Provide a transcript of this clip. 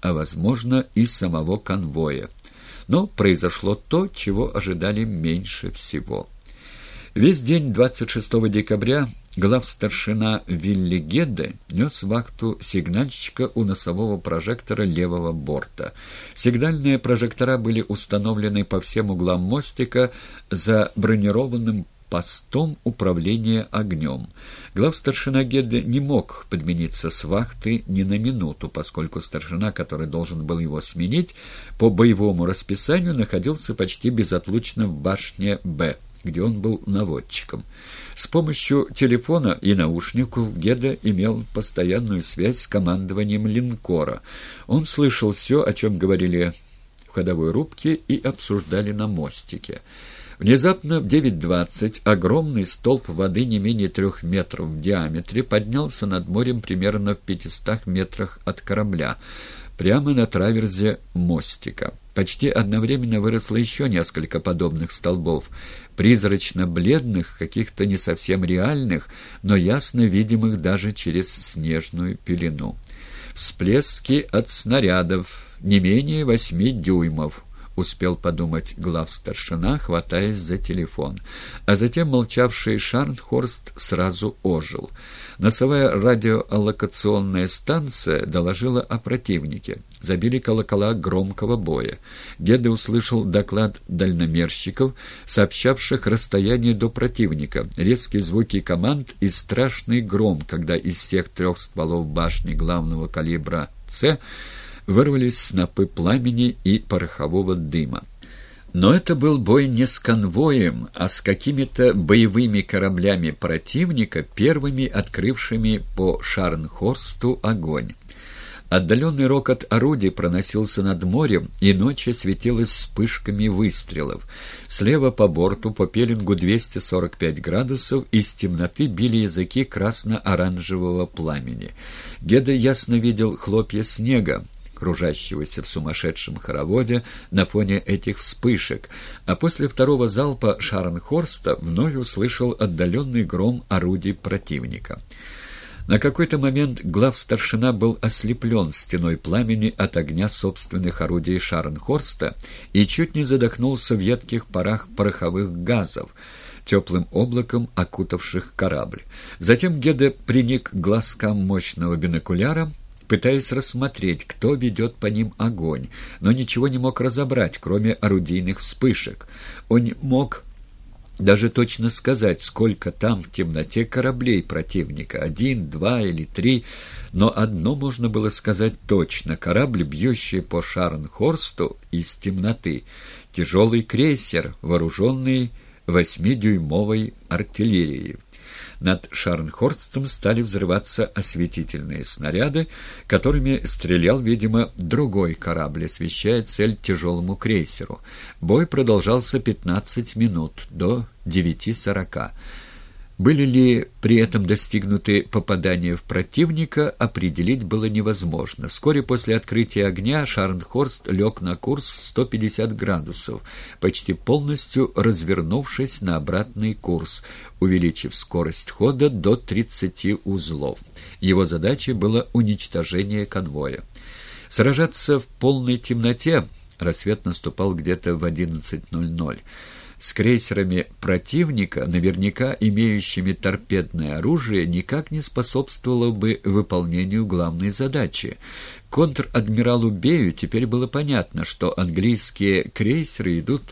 а, возможно, и самого конвоя. Но произошло то, чего ожидали меньше всего. Весь день 26 декабря главстаршина Вилли Гедде нес вахту сигнальщика у носового прожектора левого борта. Сигнальные прожектора были установлены по всем углам мостика за бронированным постом управления огнем. Главстаршина Гедде не мог подмениться с вахты ни на минуту, поскольку старшина, который должен был его сменить, по боевому расписанию находился почти безотлучно в башне «Б» где он был наводчиком. С помощью телефона и наушников Геда имел постоянную связь с командованием линкора. Он слышал все, о чем говорили в ходовой рубке и обсуждали на мостике. Внезапно в 9.20 огромный столб воды не менее трех метров в диаметре поднялся над морем примерно в 500 метрах от корабля, прямо на траверзе мостика. Почти одновременно выросло еще несколько подобных столбов, призрачно-бледных, каких-то не совсем реальных, но ясно видимых даже через снежную пелену. Всплески от снарядов не менее восьми дюймов, успел подумать главстаршина, хватаясь за телефон. А затем молчавший Шарнхорст сразу ожил. Носовая радиолокационная станция доложила о противнике. Забили колокола громкого боя. Геда услышал доклад дальномерщиков, сообщавших расстояние до противника, резкие звуки команд и страшный гром, когда из всех трех стволов башни главного калибра «С» вырвались снопы пламени и порохового дыма. Но это был бой не с конвоем, а с какими-то боевыми кораблями противника, первыми открывшими по Шарнхорсту огонь. Отдаленный рокот орудий проносился над морем, и ночь светилась вспышками выстрелов. Слева по борту по пеленгу 245 градусов из темноты били языки красно-оранжевого пламени. Геда ясно видел хлопья снега, кружащегося в сумасшедшем хороводе на фоне этих вспышек, а после второго залпа Шарнхорста вновь услышал отдаленный гром орудий противника. На какой-то момент главстаршина был ослеплен стеной пламени от огня собственных орудий Шарнхорста и чуть не задохнулся в едких парах пороховых газов, теплым облаком окутавших корабль. Затем Геде приник к глазкам мощного бинокуляра пытаясь рассмотреть, кто ведет по ним огонь, но ничего не мог разобрать, кроме орудийных вспышек. Он мог даже точно сказать, сколько там в темноте кораблей противника, один, два или три, но одно можно было сказать точно — корабль, бьющий по Шарнхорсту из темноты, тяжелый крейсер, вооруженный восьмидюймовой артиллерией. Над Шарнхорстом стали взрываться осветительные снаряды, которыми стрелял, видимо, другой корабль, освещая цель тяжелому крейсеру. Бой продолжался 15 минут, до 9.40. Были ли при этом достигнуты попадания в противника, определить было невозможно. Вскоре после открытия огня Шарнхорст лег на курс 150 градусов, почти полностью развернувшись на обратный курс, увеличив скорость хода до 30 узлов. Его задачей было уничтожение конвоя. Сражаться в полной темноте рассвет наступал где-то в 11.00 с крейсерами противника, наверняка имеющими торпедное оружие, никак не способствовало бы выполнению главной задачи. Контр-адмиралу Бею теперь было понятно, что английские крейсеры идут